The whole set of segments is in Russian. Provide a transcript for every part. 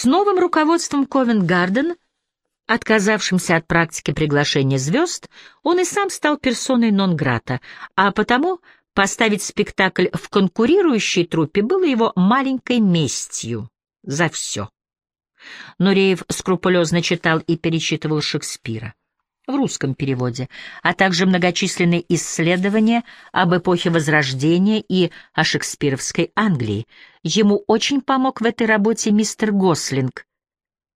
С новым руководством Ковент-Гарден, отказавшимся от практики приглашения звезд, он и сам стал персоной нон-грата, а потому поставить спектакль в конкурирующей труппе было его маленькой местью за все. Нуреев скрупулезно читал и перечитывал Шекспира в русском переводе, а также многочисленные исследования об эпохе Возрождения и о шекспировской Англии. Ему очень помог в этой работе мистер Гослинг,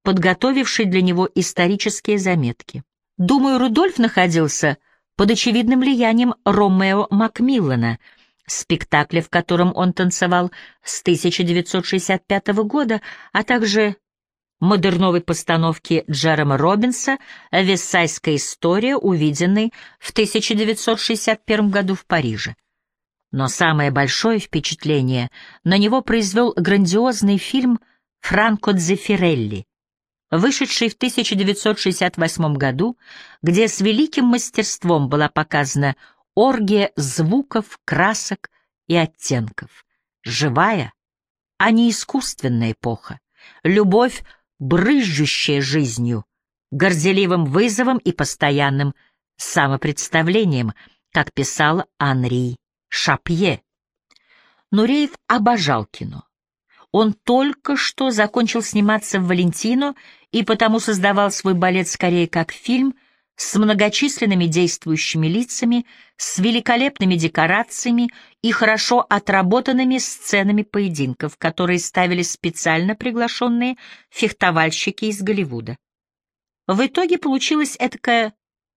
подготовивший для него исторические заметки. Думаю, Рудольф находился под очевидным влиянием Ромео Макмиллана, спектакля, в котором он танцевал с 1965 года, а также модерновой постановки Джерома Робинса «Вессайская история», увиденной в 1961 году в Париже. Но самое большое впечатление на него произвел грандиозный фильм «Франко Дзефирелли», вышедший в 1968 году, где с великим мастерством была показана оргия звуков, красок и оттенков. Живая, а не искусственная эпоха. Любовь брызжущая жизнью, горделивым вызовом и постоянным самопредставлением, как писал Анри Шапье. Нуреев обожал кино. Он только что закончил сниматься в «Валентино» и потому создавал свой балет скорее как фильм с многочисленными действующими лицами, с великолепными декорациями и хорошо отработанными сценами поединков, которые ставили специально приглашенные фехтовальщики из Голливуда. В итоге получилась этакая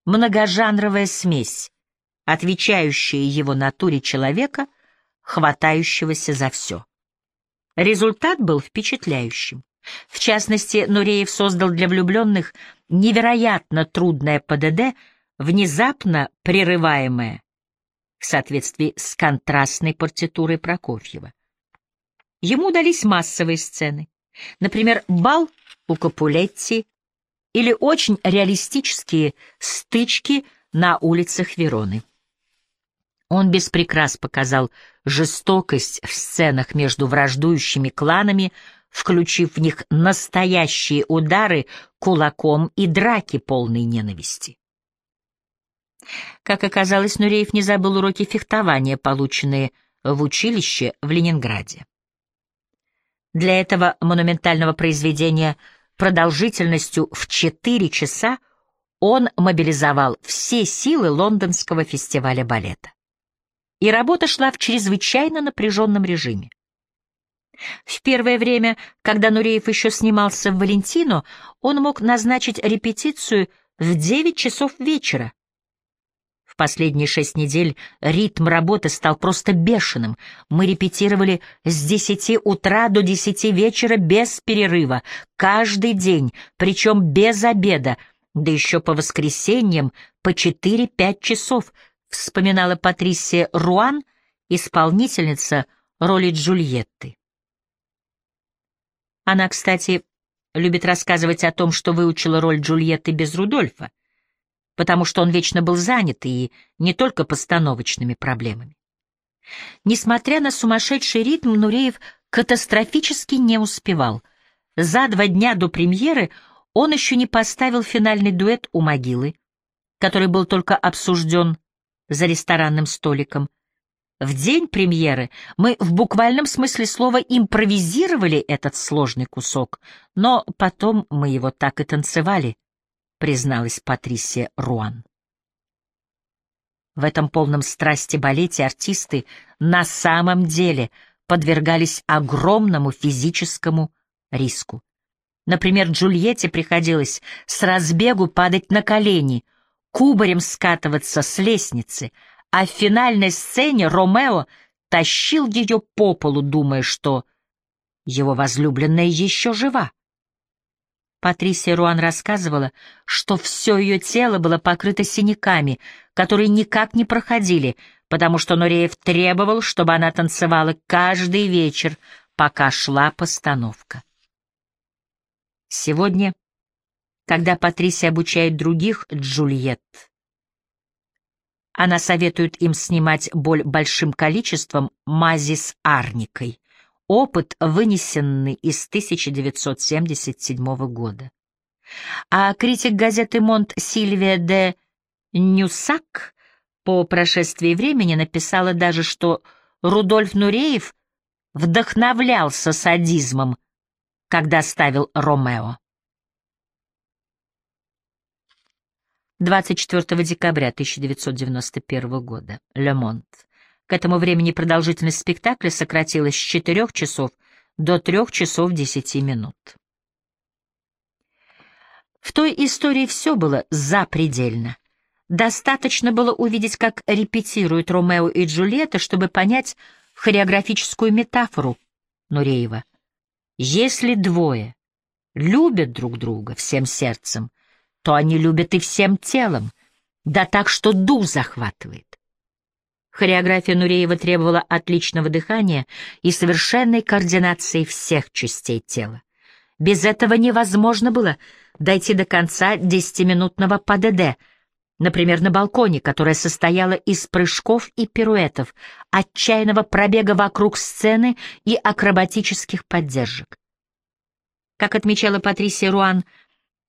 многожанровая смесь, отвечающая его натуре человека, хватающегося за все. Результат был впечатляющим. В частности, Нуреев создал для влюбленных невероятно трудное ПДД, внезапно прерываемое в соответствии с контрастной партитурой Прокофьева. Ему удались массовые сцены, например, бал у Капулетти или очень реалистические стычки на улицах Вероны. Он без прикрас показал жестокость в сценах между враждующими кланами, включив в них настоящие удары кулаком и драки полной ненависти. Как оказалось, Нуреев не забыл уроки фехтования, полученные в училище в Ленинграде. Для этого монументального произведения продолжительностью в четыре часа он мобилизовал все силы Лондонского фестиваля балета. И работа шла в чрезвычайно напряженном режиме. В первое время, когда Нуреев еще снимался в «Валентино», он мог назначить репетицию в 9 часов вечера. В последние шесть недель ритм работы стал просто бешеным. Мы репетировали с 10 утра до 10 вечера без перерыва, каждый день, причем без обеда, да еще по воскресеньям по 4-5 часов, вспоминала Патрисия Руан, исполнительница роли Джульетты. Она, кстати, любит рассказывать о том, что выучила роль Джульетты без Рудольфа, потому что он вечно был занят и не только постановочными проблемами. Несмотря на сумасшедший ритм, Нуреев катастрофически не успевал. За два дня до премьеры он еще не поставил финальный дуэт у могилы, который был только обсужден за ресторанным столиком, в день премьеры мы в буквальном смысле слова импровизировали этот сложный кусок, но потом мы его так и танцевали, призналась Патрисия Руан. В этом полном страсти балете артисты на самом деле подвергались огромному физическому риску. Например, Джульетте приходилось с разбегу падать на колени, кубарем скатываться с лестницы — а в финальной сцене Ромео тащил ее по полу, думая, что его возлюбленная еще жива. Патрисия Руан рассказывала, что все ее тело было покрыто синяками, которые никак не проходили, потому что Нуреев требовал, чтобы она танцевала каждый вечер, пока шла постановка. Сегодня, когда Патрисия обучает других Джульетт, она советует им снимать боль большим количеством мази с арникой. опыт, вынесенный из 1977 года. А критик газеты «Монт» Сильвия де Нюсак по прошествии времени написала даже, что Рудольф Нуреев вдохновлялся садизмом, когда ставил Ромео. 24 декабря 1991 года. Ле Монт. К этому времени продолжительность спектакля сократилась с 4 часов до 3 часов 10 минут. В той истории все было запредельно. Достаточно было увидеть, как репетируют Ромео и Джульетта, чтобы понять хореографическую метафору Нуреева. Если двое любят друг друга всем сердцем, то они любят и всем телом, да так, что дух захватывает. Хореография Нуреева требовала отличного дыхания и совершенной координации всех частей тела. Без этого невозможно было дойти до конца десятиминутного ПДД, например, на балконе, которое состояло из прыжков и пируэтов, отчаянного пробега вокруг сцены и акробатических поддержек. Как отмечала Патрисия Руан,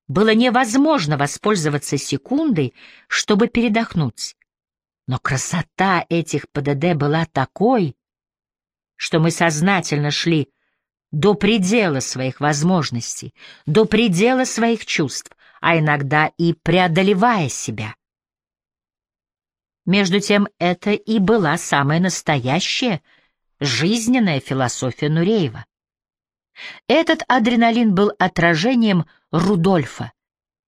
было невозможно воспользоваться секундой, чтобы передохнуть. Но красота этих ПДД была такой, что мы сознательно шли до предела своих возможностей, до предела своих чувств, а иногда и преодолевая себя. Между тем, это и была самая настоящая, жизненная философия Нуреева. Этот адреналин был отражением Рудольфа,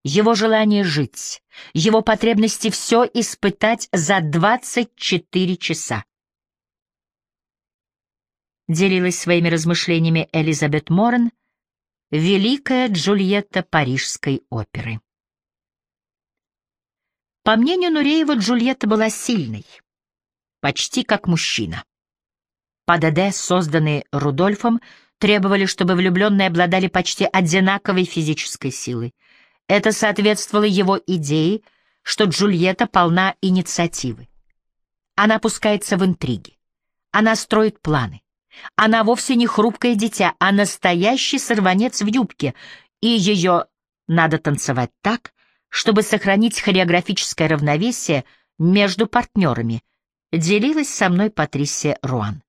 его желание жить, его потребности все испытать за 24 часа делилась своими размышлениями Элизабет Моррен, великая Джульетта Парижской оперы. По мнению Нуреева, Джульетта была сильной, почти как мужчина. ПДД, созданные Рудольфом, требовали, чтобы влюбленные обладали почти одинаковой физической силой. Это соответствовало его идее, что Джульетта полна инициативы. Она пускается в интриги. Она строит планы. Она вовсе не хрупкое дитя, а настоящий сорванец в юбке, и ее надо танцевать так, чтобы сохранить хореографическое равновесие между партнерами, делилась со мной Патрисия Руан.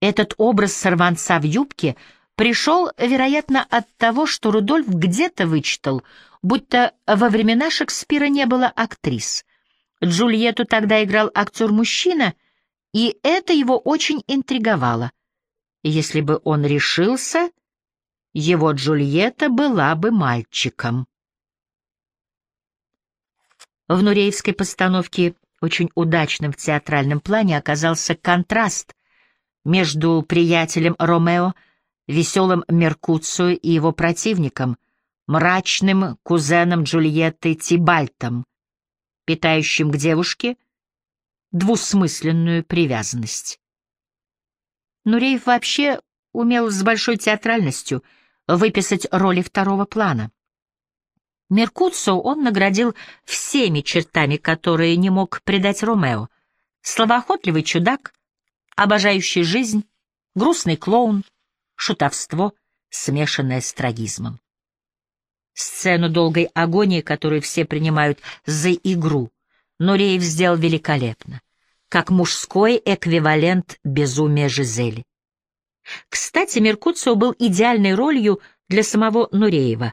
Этот образ сорванца в юбке пришел, вероятно, от того, что Рудольф где-то вычитал, будто во времена Шекспира не было актрис. Джульетту тогда играл актер-мужчина, и это его очень интриговало. Если бы он решился, его Джульетта была бы мальчиком. В Нуреевской постановке очень удачным в театральном плане оказался контраст между приятелем Ромео, веселым Меркуцио и его противником, мрачным кузеном Джульетты Тибальтом, питающим к девушке двусмысленную привязанность. Нуреев вообще умел с большой театральностью выписать роли второго плана. Меркуцо он наградил всеми чертами, которые не мог придать Ромео. Словоохотливый чудак, обожающий жизнь, грустный клоун, шутовство, смешанное с трагизмом. Сцену долгой агонии, которую все принимают за игру, Нуреев сделал великолепно как мужской эквивалент безумия Жизели. Кстати, Меркуцио был идеальной ролью для самого Нуреева.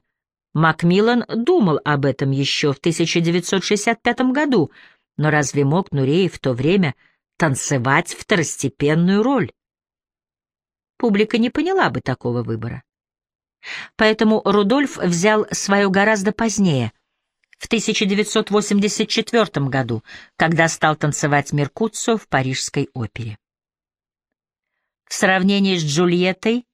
Макмиллан думал об этом еще в 1965 году, но разве мог Нуреев в то время танцевать второстепенную роль? Публика не поняла бы такого выбора. Поэтому Рудольф взял свое гораздо позднее — в 1984 году, когда стал танцевать Меркуцио в Парижской опере. В сравнении с Джульеттой,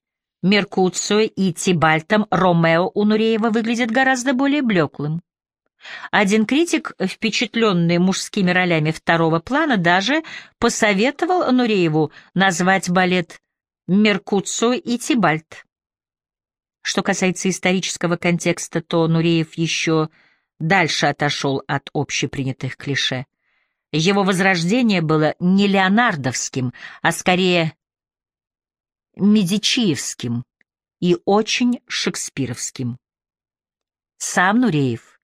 Меркуцио и Тибальтом Ромео у Нуреева выглядит гораздо более блеклым. Один критик, впечатленный мужскими ролями второго плана, даже посоветовал Нурееву назвать балет «Меркуцио и Тибальт». Что касается исторического контекста, то Нуреев еще дальше отошел от общепринятых клише. Его возрождение было не леонардовским, а скорее медичиевским и очень шекспировским. Сам Нуреев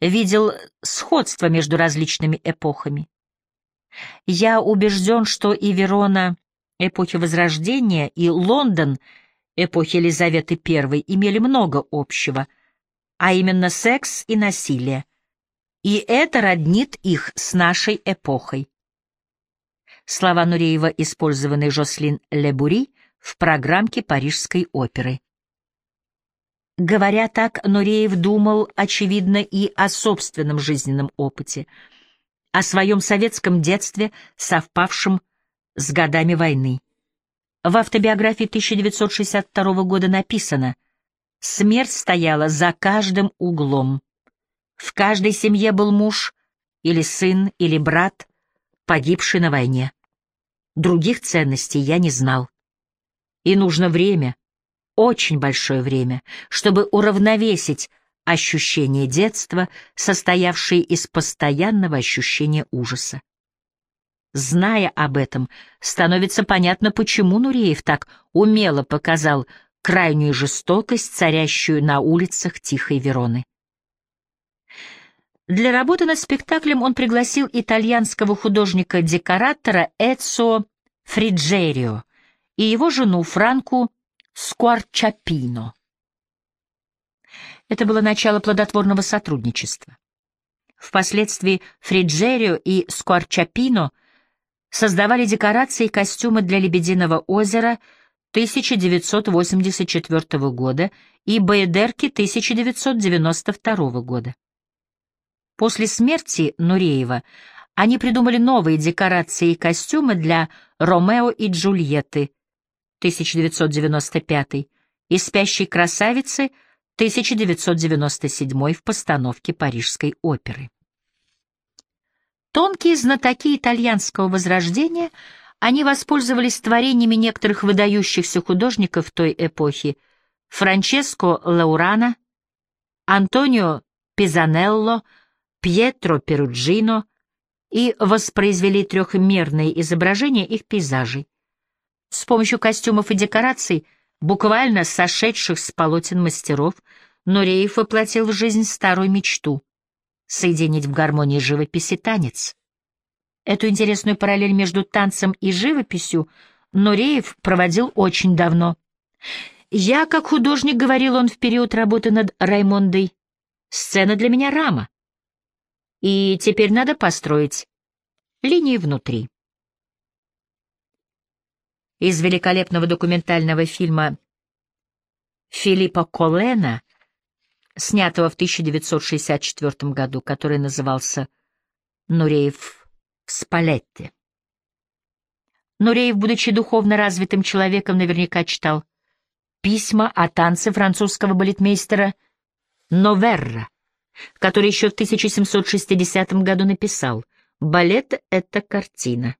видел сходство между различными эпохами. Я убежден, что и Верона эпохи Возрождения, и Лондон эпохи Елизаветы I имели много общего, а именно секс и насилие, и это роднит их с нашей эпохой. Слова Нуреева, использованные Жослин Лебури в программке Парижской оперы. Говоря так, Нуреев думал, очевидно, и о собственном жизненном опыте, о своем советском детстве, совпавшем с годами войны. В автобиографии 1962 года написано «Смерть стояла за каждым углом. В каждой семье был муж или сын или брат, погибший на войне. Других ценностей я не знал. И нужно время, очень большое время, чтобы уравновесить ощущение детства, состоявшее из постоянного ощущения ужаса. Зная об этом, становится понятно, почему Нуреев так умело показал крайнюю жестокость, царящую на улицах Тихой Вероны. Для работы над спектаклем он пригласил итальянского художника-декоратора Эцо Фриджерио и его жену Франку Скуарчапино. Это было начало плодотворного сотрудничества. Впоследствии Фриджерио и Скуарчапино создавали декорации и костюмы для «Лебединого озера» 1984 года и «Баедерки» 1992 года. После смерти Нуреева они придумали новые декорации и костюмы для «Ромео и Джульетты» 1995 и «Спящей красавицы» 1997 в постановке Парижской оперы. Тонкие знатоки итальянского возрождения, они воспользовались творениями некоторых выдающихся художников той эпохи Франческо Лаурана, Антонио Пизанелло, Пьетро Перуджино и воспроизвели трехмерные изображения их пейзажей. С помощью костюмов и декораций, буквально сошедших с полотен мастеров, Нуреев воплотил в жизнь старую мечту — соединить в гармонии живопись и танец. Эту интересную параллель между танцем и живописью Нуреев проводил очень давно. «Я, как художник, — говорил он в период работы над Раймондой, — сцена для меня рама. И теперь надо построить линии внутри. Из великолепного документального фильма Филиппа Колена, снятого в 1964 году, который назывался «Нуреев в Спалетте». Нуреев, будучи духовно развитым человеком, наверняка читал письма о танце французского балетмейстера Новерра, который еще в 1760 году написал «Балет — это картина,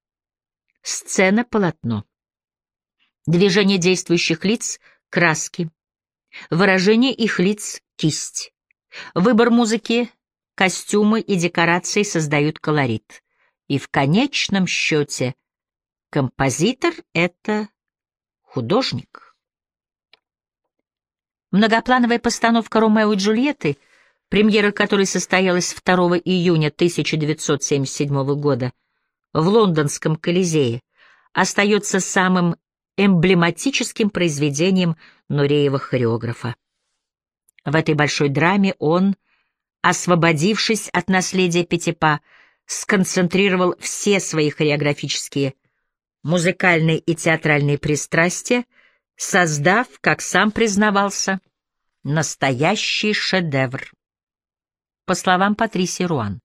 сцена — полотно, движение действующих лиц — краски, выражение их лиц — кисть, выбор музыки, костюмы и декорации создают колорит, и в конечном счете композитор — это художник». Многоплановая постановка «Ромео и Джульетты» премьера которой состоялась 2 июня 1977 года в лондонском Колизее, остается самым эмблематическим произведением Нуреева хореографа. В этой большой драме он, освободившись от наследия Пятипа, сконцентрировал все свои хореографические, музыкальные и театральные пристрастия, создав, как сам признавался, настоящий шедевр по словам Патриси Руан.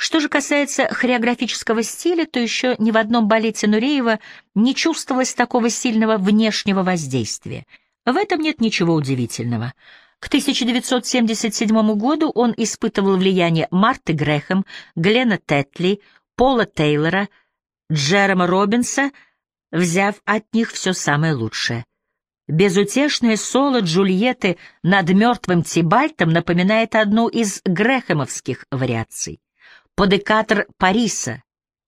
Что же касается хореографического стиля, то еще ни в одном балете Нуреева не чувствовалось такого сильного внешнего воздействия. В этом нет ничего удивительного. К 1977 году он испытывал влияние Марты Грэхэм, Глена Тетли, Пола Тейлора, Джерома Робинса, взяв от них все самое лучшее. Безутешное соло Джульетты над мертвым Тибальтом напоминает одну из грехемовских вариаций. Подекатор Париса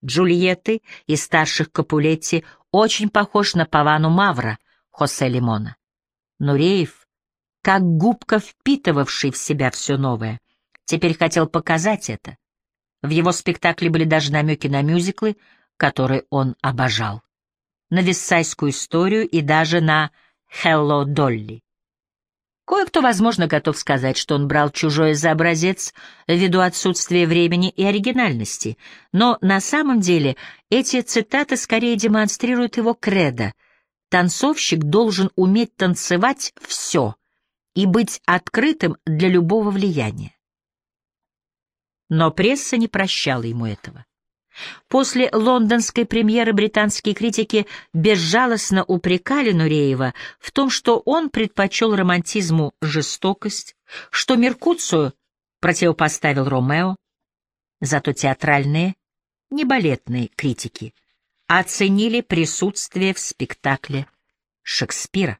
Джульетты и старших Капулетти очень похож на Павану Мавра Хосе Лимона. Нуреев, как губка, впитывавший в себя все новое, теперь хотел показать это. В его спектакле были даже намеки на мюзиклы, которые он обожал, на виссайскую историю и даже на «Хелло Долли». Кое-кто, возможно, готов сказать, что он брал чужое за образец ввиду отсутствия времени и оригинальности, но на самом деле эти цитаты скорее демонстрируют его кредо. Танцовщик должен уметь танцевать все и быть открытым для любого влияния. Но пресса не прощала ему этого. После лондонской премьеры британские критики безжалостно упрекали Нуреева в том, что он предпочел романтизму жестокость, что Меркуцию противопоставил Ромео. Зато театральные, не балетные критики оценили присутствие в спектакле Шекспира.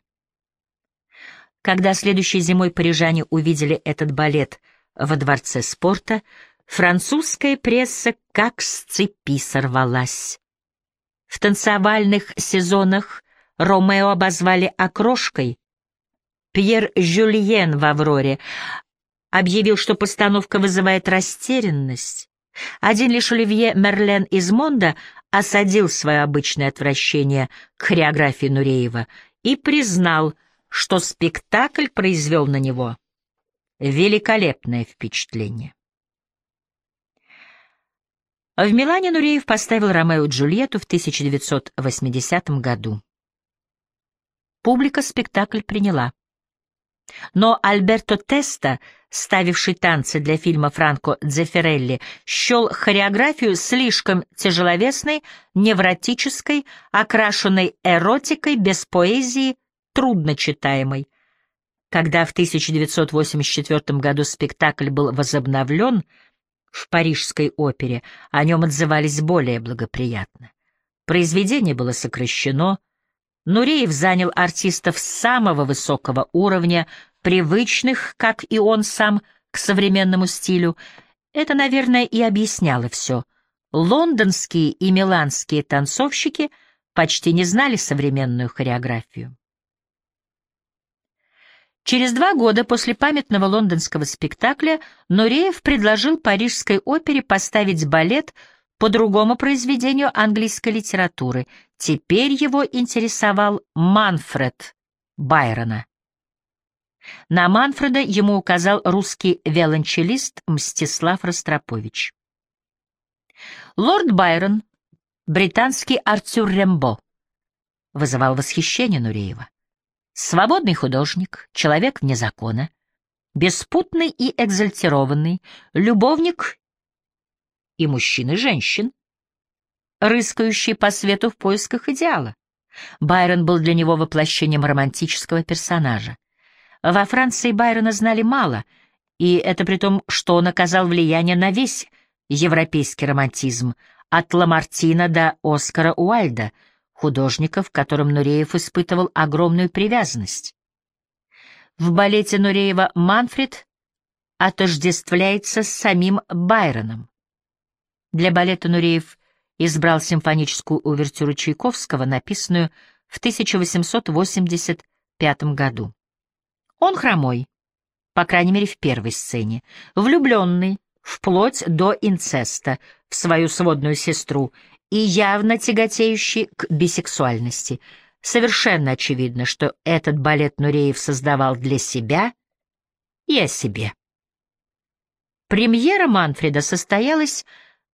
Когда следующей зимой парижане увидели этот балет во Дворце спорта, Французская пресса как с цепи сорвалась. В танцевальных сезонах Ромео обозвали окрошкой. Пьер Жюльен в «Авроре» объявил, что постановка вызывает растерянность. Один лишь Оливье Мерлен из Монда осадил свое обычное отвращение к хореографии Нуреева и признал, что спектакль произвел на него великолепное впечатление. В Милане Нуреев поставил Ромео и Джульетту в 1980 году. Публика спектакль приняла. Но Альберто Теста, ставивший танцы для фильма Франко Дзефирелли, счел хореографию слишком тяжеловесной, невротической, окрашенной эротикой, без поэзии, трудночитаемой. Когда в 1984 году спектакль был возобновлен, в Парижской опере, о нем отзывались более благоприятно. Произведение было сокращено, Нуреев занял артистов самого высокого уровня, привычных, как и он сам, к современному стилю. Это, наверное, и объясняло все. Лондонские и миланские танцовщики почти не знали современную хореографию. Через два года после памятного лондонского спектакля Нуреев предложил Парижской опере поставить балет по другому произведению английской литературы. Теперь его интересовал Манфред Байрона. На Манфреда ему указал русский виолончелист Мстислав Ростропович. Лорд Байрон, британский Артюр Рембо, вызывал восхищение Нуреева. Свободный художник, человек вне закона, беспутный и экзальтированный, любовник и мужчин и женщин, рыскающий по свету в поисках идеала. Байрон был для него воплощением романтического персонажа. Во Франции Байрона знали мало, и это при том, что он оказал влияние на весь европейский романтизм, от Ламартина до Оскара Уальда — художников, к которым Нуреев испытывал огромную привязанность. В балете Нуреева «Манфред» отождествляется с самим Байроном. Для балета Нуреев избрал симфоническую увертюру Чайковского, написанную в 1885 году. Он хромой, по крайней мере в первой сцене, влюбленный, вплоть до инцеста, в свою сводную сестру и явно тяготеющий к бисексуальности. Совершенно очевидно, что этот балет Нуреев создавал для себя и о себе. Премьера Манфреда состоялась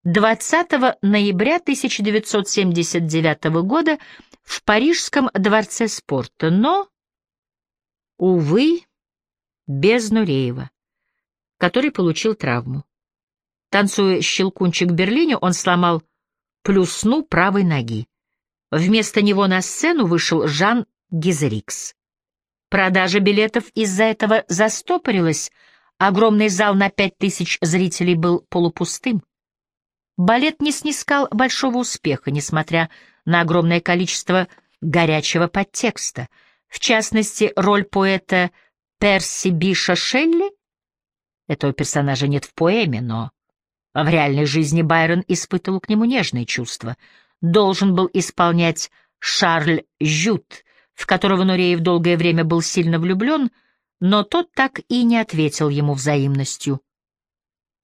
20 ноября 1979 года в Парижском дворце спорта, но, увы, без Нуреева, который получил травму. Танцуя щелкунчик в Берлине, он сломал плюсну правой ноги. Вместо него на сцену вышел Жан Гизерикс. Продажа билетов из-за этого застопорилась, огромный зал на пять тысяч зрителей был полупустым. Балет не снискал большого успеха, несмотря на огромное количество горячего подтекста, в частности, роль поэта Перси Биша Шелли. Этого персонажа нет в поэме, но В реальной жизни Байрон испытывал к нему нежные чувства. Должен был исполнять Шарль Жют, в которого Нуреев долгое время был сильно влюблен, но тот так и не ответил ему взаимностью.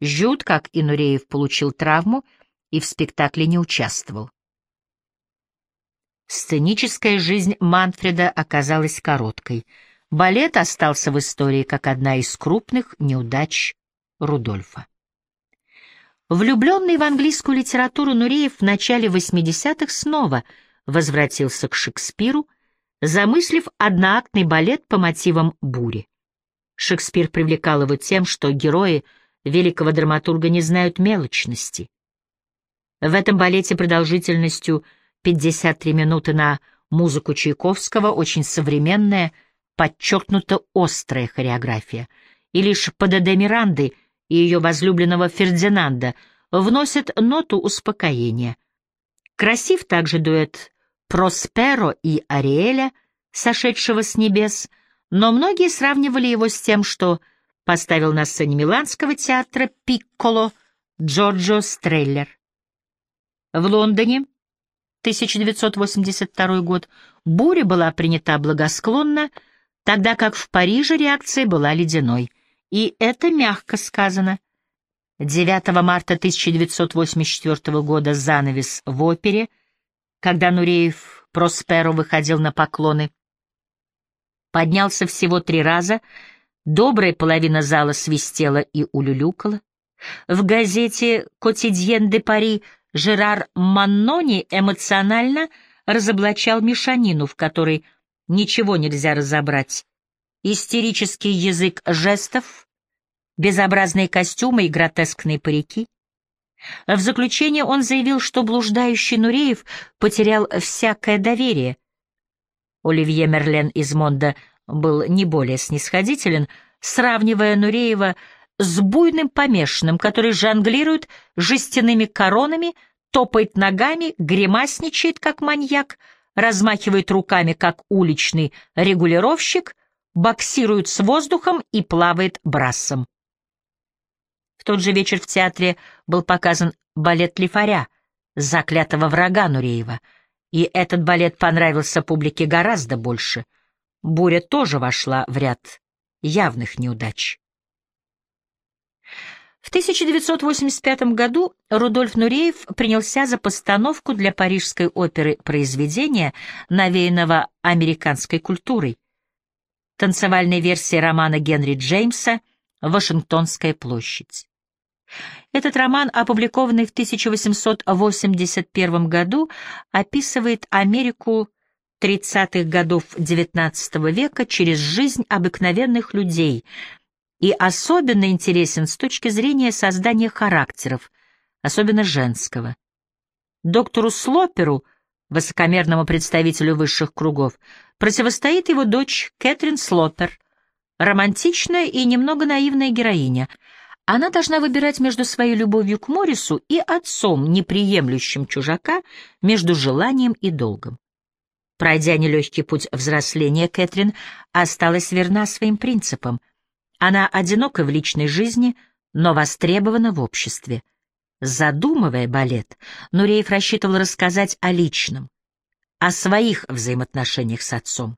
Жют, как и Нуреев, получил травму и в спектакле не участвовал. Сценическая жизнь Манфреда оказалась короткой. Балет остался в истории как одна из крупных неудач Рудольфа. Влюбленный в английскую литературу Нуреев в начале 80-х снова возвратился к Шекспиру, замыслив одноактный балет по мотивам бури. Шекспир привлекал его тем, что герои великого драматурга не знают мелочности. В этом балете продолжительностью 53 минуты на музыку Чайковского очень современная, подчеркнуто острая хореография, и лишь ПДД Миранды — и ее возлюбленного Фердинанда вносят ноту успокоения. Красив также дуэт Просперо и Ариэля, сошедшего с небес, но многие сравнивали его с тем, что поставил на сцене Миланского театра Пикколо Джорджо Стреллер. В Лондоне 1982 год буря была принята благосклонно, тогда как в Париже реакция была ледяной — и это мягко сказано. 9 марта 1984 года занавес в опере, когда Нуреев Просперо выходил на поклоны, поднялся всего три раза, добрая половина зала свистела и улюлюкала. В газете «Котидьен де Пари» Жерар Маннони эмоционально разоблачал мешанину, в которой ничего нельзя разобрать истерический язык жестов, безобразные костюмы и гротескные парики. В заключение он заявил, что блуждающий Нуреев потерял всякое доверие. Оливье Мерлен из Монда был не более снисходителен, сравнивая Нуреева с буйным помешанным, который жонглирует жестяными коронами, топает ногами, гримасничает, как маньяк, размахивает руками, как уличный регулировщик, боксирует с воздухом и плавает брассом. В тот же вечер в театре был показан балет Лифаря, заклятого врага Нуреева, и этот балет понравился публике гораздо больше. Буря тоже вошла в ряд явных неудач. В 1985 году Рудольф Нуреев принялся за постановку для Парижской оперы произведения, навеянного американской культурой танцевальной версии романа Генри Джеймса «Вашингтонская площадь». Этот роман, опубликованный в 1881 году, описывает Америку 30-х годов XIX века через жизнь обыкновенных людей и особенно интересен с точки зрения создания характеров, особенно женского. Доктору Слоперу высокомерному представителю высших кругов, противостоит его дочь Кэтрин Слопер, романтичная и немного наивная героиня. Она должна выбирать между своей любовью к Морису и отцом, неприемлющим чужака, между желанием и долгом. Пройдя нелегкий путь взросления, Кэтрин осталась верна своим принципам. Она одинока в личной жизни, но востребована в обществе. Задумывая балет, Нуреев рассчитывал рассказать о личном, о своих взаимоотношениях с отцом.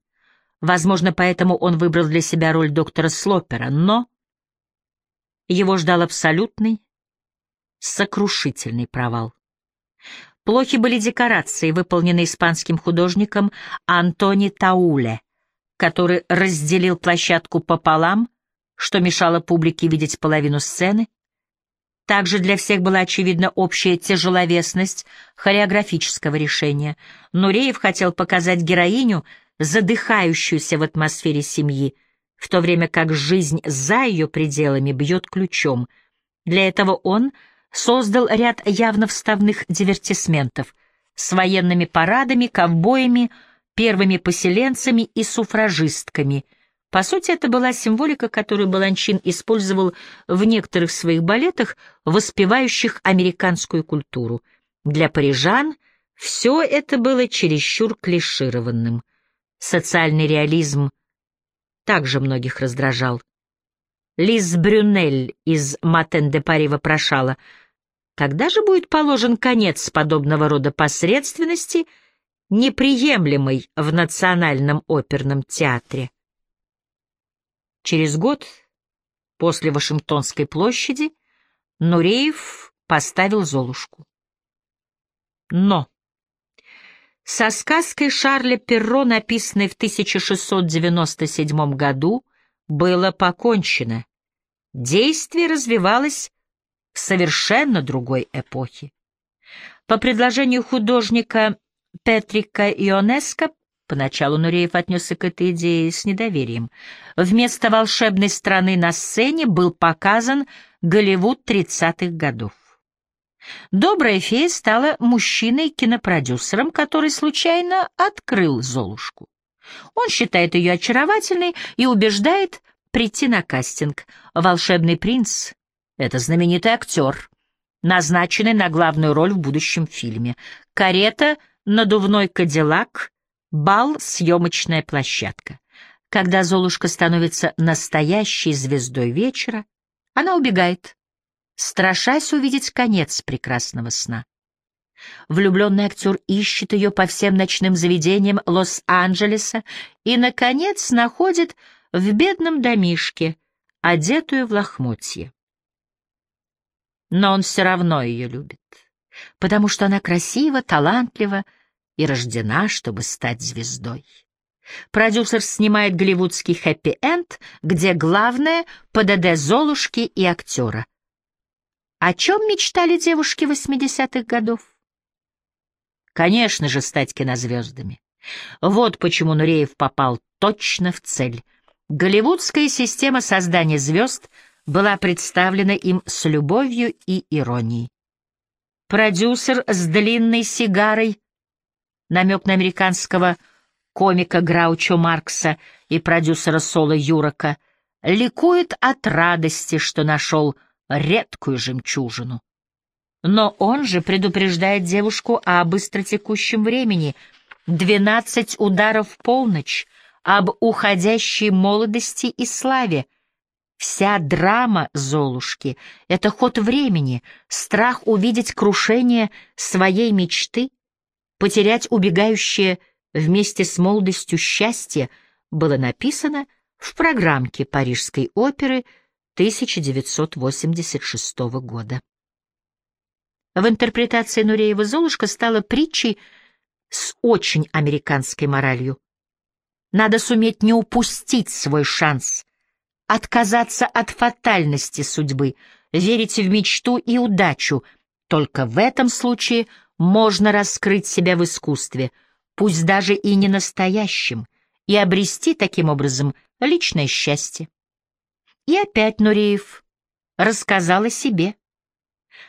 Возможно, поэтому он выбрал для себя роль доктора Слопера, но его ждал абсолютный, сокрушительный провал. Плохи были декорации, выполненные испанским художником Антони Тауле, который разделил площадку пополам, что мешало публике видеть половину сцены, также для всех была очевидна общая тяжеловесность хореографического решения. Нуреев хотел показать героиню, задыхающуюся в атмосфере семьи, в то время как жизнь за ее пределами бьет ключом. Для этого он создал ряд явно вставных дивертисментов с военными парадами, ковбоями, первыми поселенцами и суфражистками — по сути, это была символика, которую Баланчин использовал в некоторых своих балетах, воспевающих американскую культуру. Для парижан все это было чересчур клишированным. Социальный реализм также многих раздражал. Лиз Брюнель из «Матен де Пари» вопрошала, Когда же будет положен конец подобного рода посредственности, неприемлемой в Национальном оперном театре? Через год после Вашингтонской площади Нуреев поставил «Золушку». Но со сказкой Шарля Перро, написанной в 1697 году, было покончено. Действие развивалось в совершенно другой эпохе. По предложению художника Петрика Ионеско, поначалу Нуреев отнесся к этой идее с недоверием, вместо волшебной страны на сцене был показан Голливуд 30-х годов. Добрая фея стала мужчиной-кинопродюсером, который случайно открыл Золушку. Он считает ее очаровательной и убеждает прийти на кастинг. Волшебный принц — это знаменитый актер, назначенный на главную роль в будущем фильме. Карета, надувной кадиллак, бал, съемочная площадка. Когда Золушка становится настоящей звездой вечера, она убегает, страшась увидеть конец прекрасного сна. Влюбленный актер ищет ее по всем ночным заведениям Лос-Анджелеса и, наконец, находит в бедном домишке, одетую в лохмотье. Но он все равно ее любит, потому что она красива, талантлива и рождена, чтобы стать звездой. Продюсер снимает голливудский хэппи-энд, где главное — ПДД Золушки и актера. О чем мечтали девушки 80-х годов? Конечно же, стать кинозвездами. Вот почему Нуреев попал точно в цель. Голливудская система создания звезд была представлена им с любовью и иронией. Продюсер с длинной сигарой, намек на американского комика Граучо Маркса и продюсера Соло Юрока, ликует от радости, что нашел редкую жемчужину. Но он же предупреждает девушку о быстротекущем времени. Двенадцать ударов в полночь, об уходящей молодости и славе. Вся драма Золушки — это ход времени, страх увидеть крушение своей мечты, потерять убегающее вместе с молодостью счастье, было написано в программке Парижской оперы 1986 года. В интерпретации Нуреева «Золушка» стала притчей с очень американской моралью. Надо суметь не упустить свой шанс, отказаться от фатальности судьбы, верить в мечту и удачу. Только в этом случае можно раскрыть себя в искусстве, пусть даже и не настоящем, и обрести таким образом личное счастье. И опять Нуреев рассказал о себе.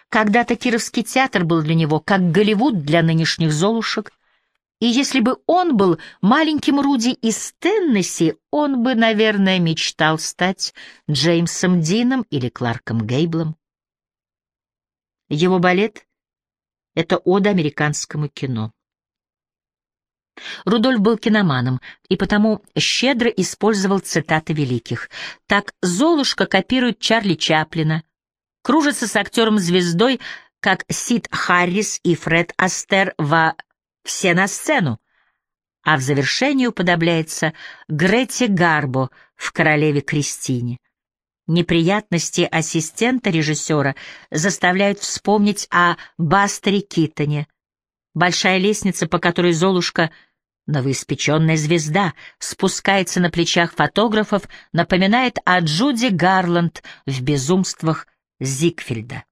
Когда-то Кировский театр был для него как Голливуд для нынешних золушек, и если бы он был маленьким Руди из Теннесси, он бы, наверное, мечтал стать Джеймсом Дином или Кларком Гейблом. Его балет — это ода американскому кино. Рудольф был киноманом и потому щедро использовал цитаты великих. Так «Золушка» копирует Чарли Чаплина — кружится с актером-звездой, как Сид Харрис и Фред Астер во «Все на сцену», а в завершении уподобляется Грете Гарбо в «Королеве Кристине». Неприятности ассистента режиссера заставляют вспомнить о Бастере Китоне. Большая лестница, по которой Золушка, новоиспеченная звезда, спускается на плечах фотографов, напоминает о Джуди Гарланд в «Безумствах Зигфельда.